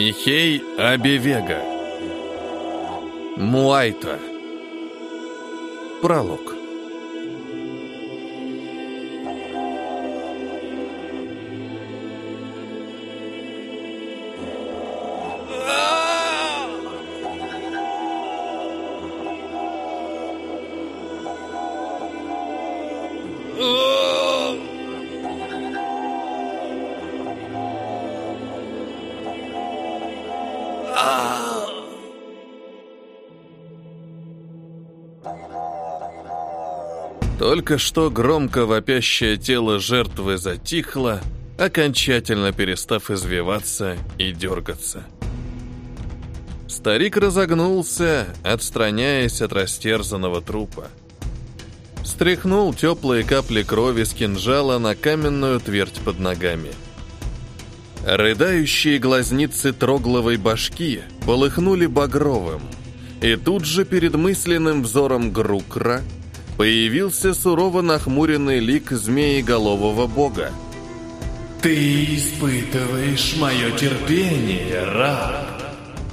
Михей Абевега. Муайта. Пролог. Только что громко вопящее тело жертвы затихло, окончательно перестав извиваться и дергаться. Старик разогнулся, отстраняясь от растерзанного трупа. Стряхнул теплые капли крови с кинжала на каменную твердь под ногами. Рыдающие глазницы трогловой башки полыхнули багровым, и тут же перед мысленным взором Грукра – появился сурово нахмуренный лик змееголового бога. «Ты испытываешь мое терпение, раб!»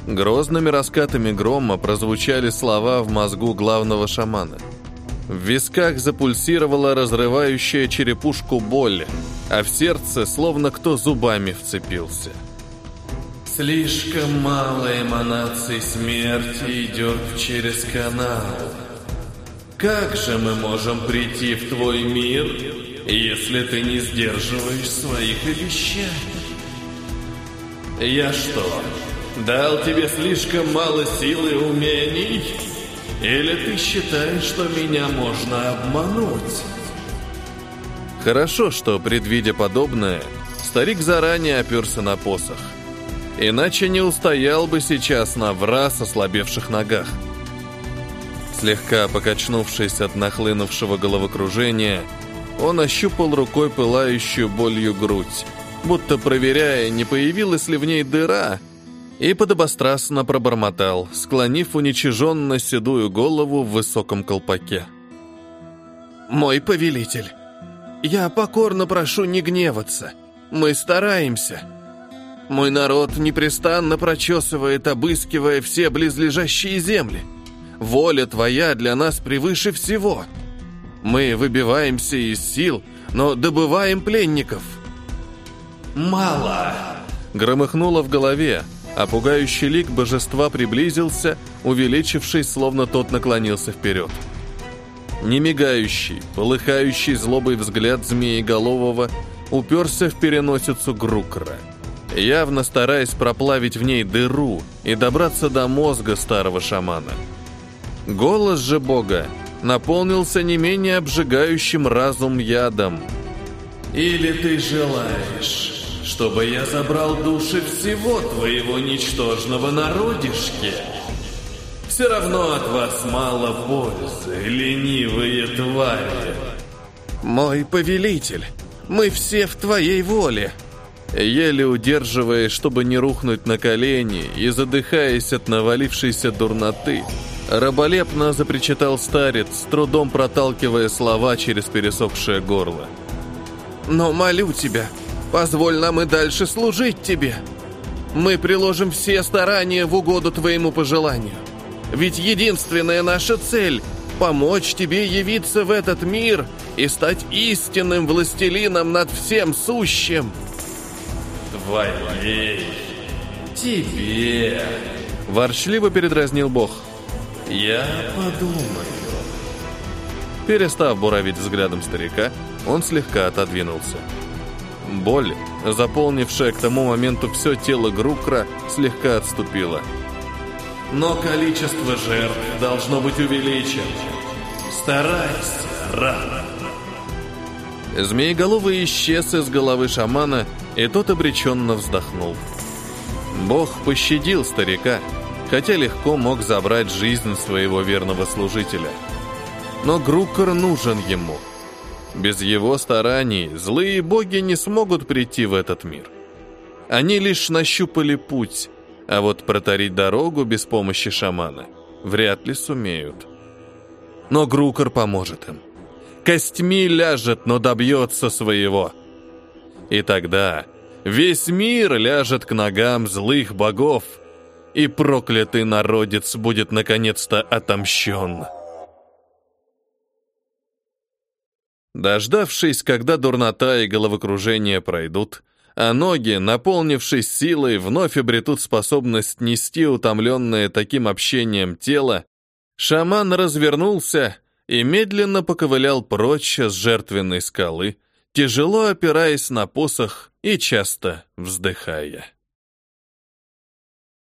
Грозными раскатами грома прозвучали слова в мозгу главного шамана. В висках запульсировала разрывающая черепушку боль, а в сердце словно кто зубами вцепился. «Слишком мало эманаций смерти идет через канал. Как же мы можем прийти в твой мир, если ты не сдерживаешь своих обещаний? Я что, дал тебе слишком мало сил и умений? Или ты считаешь, что меня можно обмануть? Хорошо, что, предвидя подобное, старик заранее оперся на посох. Иначе не устоял бы сейчас на враз ослабевших ногах. Слегка покачнувшись от нахлынувшего головокружения, он ощупал рукой пылающую болью грудь, будто проверяя, не появилась ли в ней дыра, и подобострастно пробормотал, склонив уничиженно седую голову в высоком колпаке. «Мой повелитель, я покорно прошу не гневаться. Мы стараемся. Мой народ непрестанно прочесывает, обыскивая все близлежащие земли. Воля твоя для нас превыше всего. Мы выбиваемся из сил, но добываем пленников. Мало. Громыхнуло в голове, а пугающий лик божества приблизился, увеличившись, словно тот наклонился вперед. Немигающий, полыхающий злобой взгляд змееголового уперся в переносицу Грукра, явно стараясь проплавить в ней дыру и добраться до мозга старого шамана. Голос же Бога наполнился не менее обжигающим разум ядом. «Или ты желаешь, чтобы я забрал души всего твоего ничтожного народишки? Все равно от вас мало пользы, ленивые твари!» «Мой повелитель, мы все в твоей воле!» Еле удерживая, чтобы не рухнуть на колени и задыхаясь от навалившейся дурноты, Раболепно запричитал старец, с трудом проталкивая слова через пересохшее горло. «Но молю тебя, позволь нам и дальше служить тебе. Мы приложим все старания в угоду твоему пожеланию. Ведь единственная наша цель — помочь тебе явиться в этот мир и стать истинным властелином над всем сущим». «Твоей... тебе...» Ворчливо передразнил Бог. «Я подумаю». Перестав буравить взглядом старика, он слегка отодвинулся. Боль, заполнившая к тому моменту все тело Грукра, слегка отступила. «Но количество жертв должно быть увеличено. Старайся, рано». Змееголовый исчез из головы шамана, и тот обреченно вздохнул. Бог пощадил старика, хотя легко мог забрать жизнь своего верного служителя. Но Груккер нужен ему. Без его стараний злые боги не смогут прийти в этот мир. Они лишь нащупали путь, а вот протарить дорогу без помощи шамана вряд ли сумеют. Но Грукер поможет им. Костьми ляжет, но добьется своего. И тогда Весь мир ляжет к ногам злых богов, и проклятый народец будет наконец-то отомщен. Дождавшись, когда дурнота и головокружение пройдут, а ноги, наполнившись силой, вновь обретут способность нести утомленное таким общением тело, шаман развернулся и медленно поковылял прочь с жертвенной скалы, тяжело опираясь на посох и часто вздыхая.